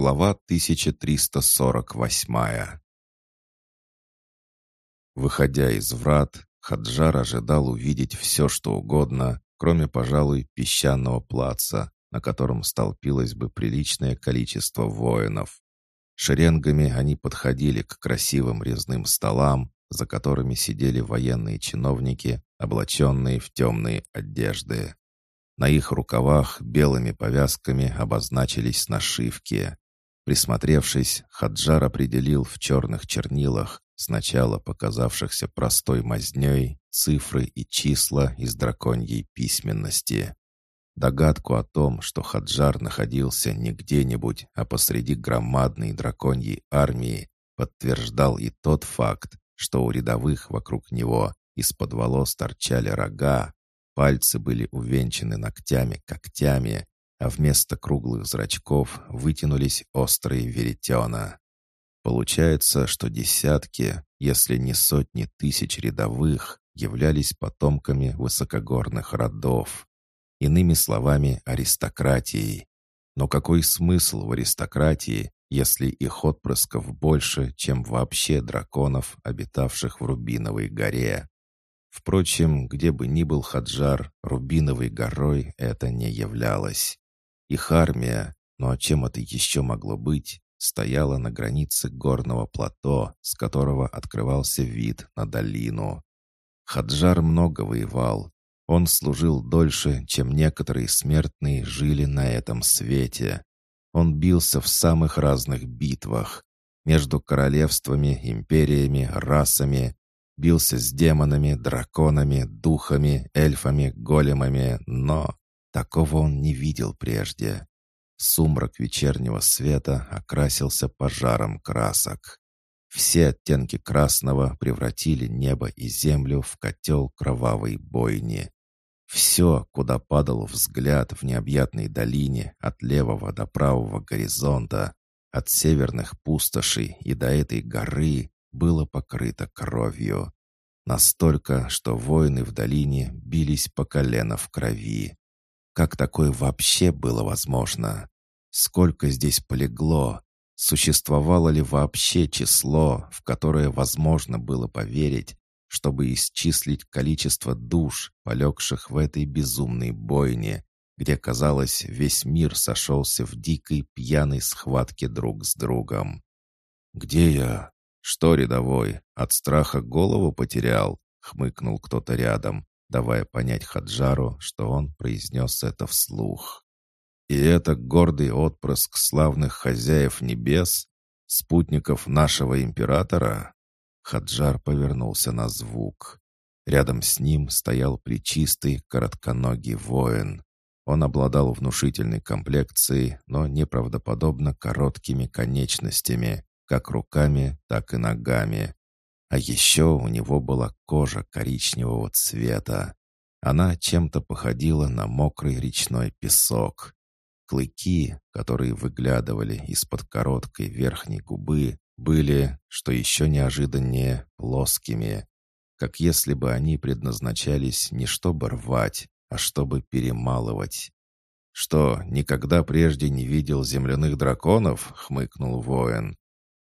Глава 1348 Выходя из врат, Хаджар ожидал увидеть все, что угодно, кроме, пожалуй, песчаного плаца, на котором столпилось бы приличное количество воинов. Шеренгами они подходили к красивым резным столам, за которыми сидели военные чиновники, облаченные в темные одежды. На их рукавах белыми повязками обозначились нашивки. Присмотревшись, Хаджар определил в черных чернилах, сначала показавшихся простой мазней, цифры и числа из драконьей письменности. Догадку о том, что Хаджар находился не где-нибудь, а посреди громадной драконьей армии, подтверждал и тот факт, что у рядовых вокруг него из-под волос торчали рога, Пальцы были увенчаны ногтями-когтями, а вместо круглых зрачков вытянулись острые веретена. Получается, что десятки, если не сотни тысяч рядовых, являлись потомками высокогорных родов. Иными словами, аристократией. Но какой смысл в аристократии, если их отпрысков больше, чем вообще драконов, обитавших в Рубиновой горе? Впрочем, где бы ни был Хаджар, Рубиновой горой это не являлось. Их армия, ну а чем это еще могло быть, стояла на границе горного плато, с которого открывался вид на долину. Хаджар много воевал. Он служил дольше, чем некоторые смертные жили на этом свете. Он бился в самых разных битвах. Между королевствами, империями, расами, бился с демонами, драконами, духами, эльфами, големами, но такого он не видел прежде. Сумрак вечернего света окрасился пожаром красок. Все оттенки красного превратили небо и землю в котел кровавой бойни. Все, куда падал взгляд в необъятной долине от левого до правого горизонта, от северных пустошей и до этой горы, было покрыто кровью. Настолько, что воины в долине бились по колено в крови. Как такое вообще было возможно? Сколько здесь полегло? Существовало ли вообще число, в которое возможно было поверить, чтобы исчислить количество душ, полегших в этой безумной бойне, где, казалось, весь мир сошелся в дикой пьяной схватке друг с другом? «Где я?» «Что, рядовой, от страха голову потерял?» — хмыкнул кто-то рядом, давая понять Хаджару, что он произнес это вслух. «И это гордый отпрыск славных хозяев небес, спутников нашего императора?» Хаджар повернулся на звук. Рядом с ним стоял причистый, коротконогий воин. Он обладал внушительной комплекцией, но неправдоподобно короткими конечностями, как руками, так и ногами. А еще у него была кожа коричневого цвета. Она чем-то походила на мокрый речной песок. Клыки, которые выглядывали из-под короткой верхней губы, были, что еще неожиданнее, плоскими, как если бы они предназначались не чтобы рвать, а чтобы перемалывать. «Что, никогда прежде не видел земляных драконов?» — хмыкнул воин.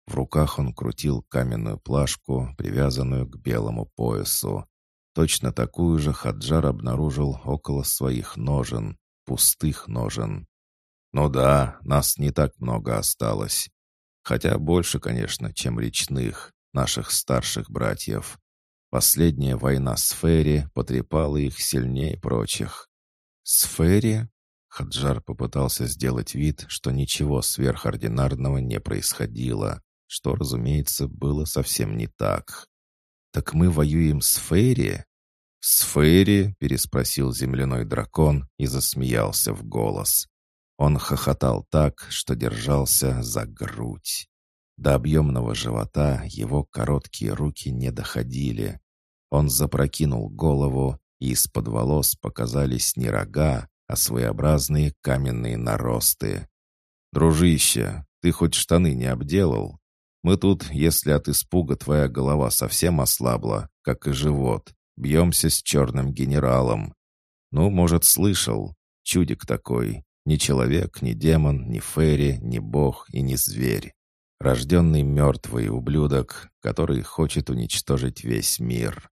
В руках он крутил каменную плашку, привязанную к белому поясу. Точно такую же Хаджар обнаружил около своих ножен, пустых ножен. «Ну да, нас не так много осталось. Хотя больше, конечно, чем речных, наших старших братьев. Последняя война с Ферри потрепала их сильнее прочих». «С Ферри?» Хаджар попытался сделать вид, что ничего сверхординарного не происходило что, разумеется, было совсем не так. «Так мы воюем с Фейри?» «С Фейри?» — переспросил земляной дракон и засмеялся в голос. Он хохотал так, что держался за грудь. До объемного живота его короткие руки не доходили. Он запрокинул голову, и из-под волос показались не рога, а своеобразные каменные наросты. «Дружище, ты хоть штаны не обделал?» Мы тут, если от испуга твоя голова совсем ослабла, как и живот, бьемся с черным генералом. Ну, может, слышал. Чудик такой. Ни человек, ни демон, ни фейри, ни бог и ни зверь. Рожденный мертвый ублюдок, который хочет уничтожить весь мир.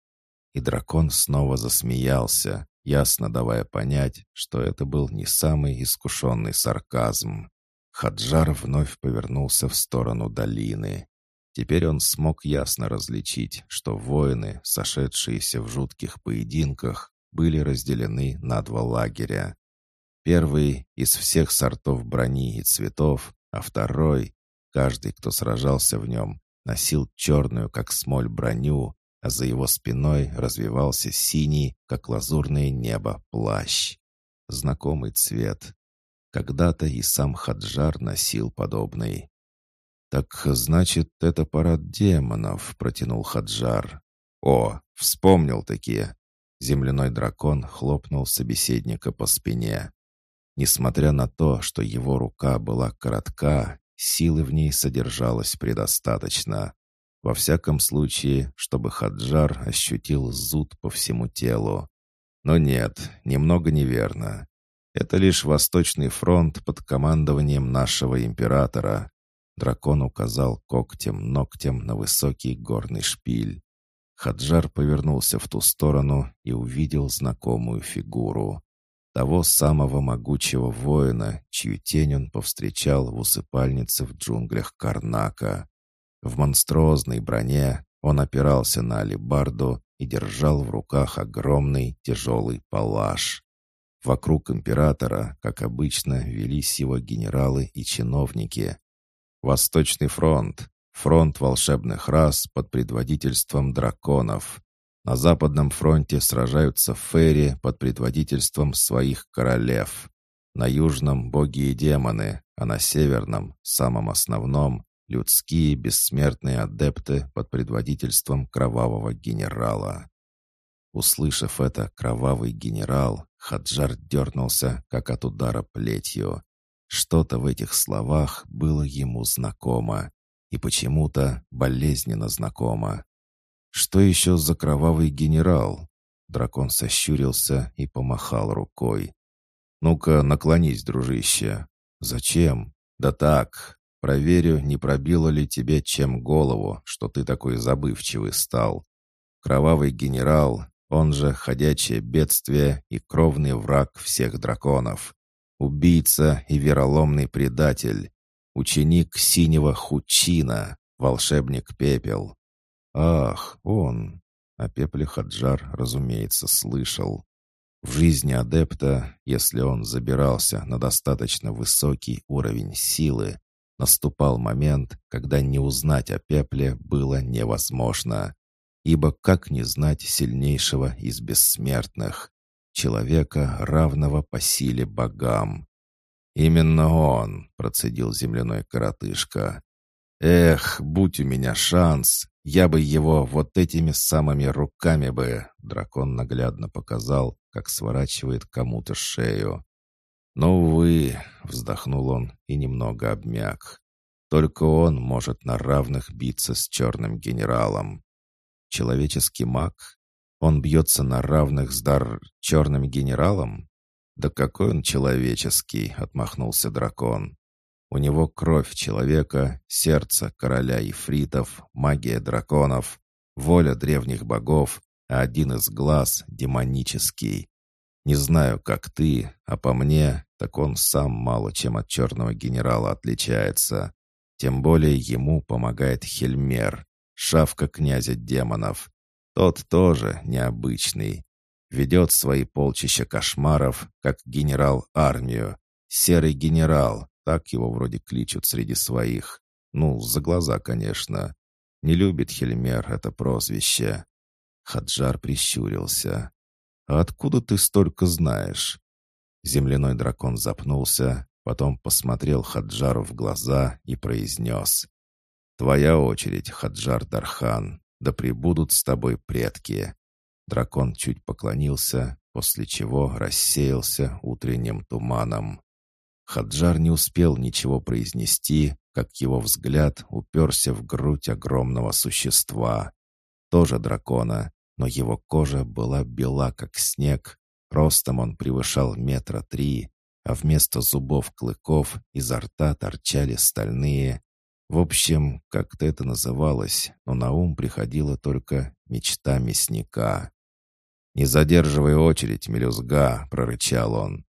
И дракон снова засмеялся, ясно давая понять, что это был не самый искушенный сарказм. Хаджар вновь повернулся в сторону долины. Теперь он смог ясно различить, что воины, сошедшиеся в жутких поединках, были разделены на два лагеря. Первый — из всех сортов брони и цветов, а второй — каждый, кто сражался в нем, носил черную, как смоль, броню, а за его спиной развивался синий, как лазурное небо, плащ. Знакомый цвет. Когда-то и сам Хаджар носил подобный. «Так, значит, это парад демонов», — протянул Хаджар. «О, вспомнил такие!» Земляной дракон хлопнул собеседника по спине. Несмотря на то, что его рука была коротка, силы в ней содержалось предостаточно. Во всяком случае, чтобы Хаджар ощутил зуд по всему телу. Но нет, немного неверно. Это лишь Восточный фронт под командованием нашего императора. Дракон указал когтем-ногтем на высокий горный шпиль. Хаджар повернулся в ту сторону и увидел знакомую фигуру. Того самого могучего воина, чью тень он повстречал в усыпальнице в джунглях Карнака. В монструозной броне он опирался на алебарду и держал в руках огромный тяжелый палаш. Вокруг императора, как обычно, велись его генералы и чиновники. Восточный фронт, фронт волшебных рас под предводительством драконов. На Западном фронте сражаются фейри под предводительством своих королев. На Южном — боги и демоны, а на Северном, самом основном, людские бессмертные адепты под предводительством кровавого генерала. Услышав это, кровавый генерал, Хаджар дернулся, как от удара плетью. Что-то в этих словах было ему знакомо, и почему-то болезненно знакомо. «Что еще за кровавый генерал?» Дракон сощурился и помахал рукой. «Ну-ка, наклонись, дружище». «Зачем?» «Да так, Проверю, не пробило ли тебе чем голову, что ты такой забывчивый стал. Кровавый генерал, он же ходячее бедствие и кровный враг всех драконов. Убийца и вероломный предатель. Ученик синего Хучина, волшебник Пепел. Ах, он. О Пепле Хаджар, разумеется, слышал. В жизни адепта, если он забирался на достаточно высокий уровень силы, Наступал момент, когда не узнать о пепле было невозможно. Ибо как не знать сильнейшего из бессмертных? Человека, равного по силе богам. «Именно он», — процедил земляной коротышка. «Эх, будь у меня шанс, я бы его вот этими самыми руками бы...» Дракон наглядно показал, как сворачивает кому-то шею. Но, увы, вздохнул он и немного обмяк. Только он может на равных биться с черным генералом. Человеческий маг? Он бьется на равных с дар черным генералом? Да какой он человеческий, отмахнулся дракон. У него кровь человека, сердце короля ифритов, магия драконов, воля древних богов, а один из глаз демонический. Не знаю, как ты, а по мне, так он сам мало чем от черного генерала отличается. Тем более ему помогает Хельмер, шавка князя демонов. Тот тоже необычный. Ведет свои полчища кошмаров, как генерал армию. Серый генерал, так его вроде кличут среди своих. Ну, за глаза, конечно. Не любит Хельмер это прозвище. Хаджар прищурился. «А откуда ты столько знаешь?» Земляной дракон запнулся, потом посмотрел Хаджару в глаза и произнес. «Твоя очередь, Хаджар Дархан, да прибудут с тобой предки». Дракон чуть поклонился, после чего рассеялся утренним туманом. Хаджар не успел ничего произнести, как его взгляд уперся в грудь огромного существа. Тоже дракона, но его кожа была бела, как снег, ростом он превышал метра три, а вместо зубов клыков изо рта торчали стальные. В общем, как-то это называлось, но на ум приходила только мечта мясника. «Не задерживай очередь, мелюзга!» — прорычал он.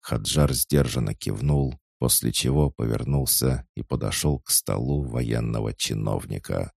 Хаджар сдержанно кивнул, после чего повернулся и подошел к столу военного чиновника.